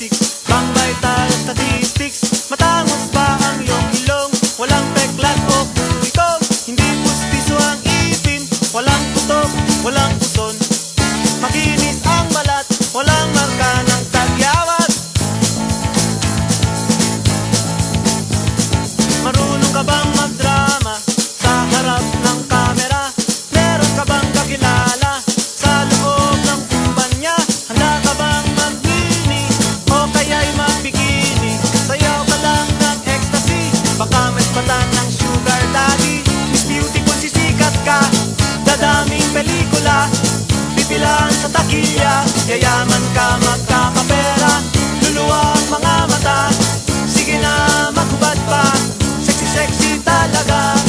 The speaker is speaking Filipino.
Music takiya Yayaman ka magkakapera. Luluwa ang mga mata. Sige na maghubad pa. Sexy sexy talaga.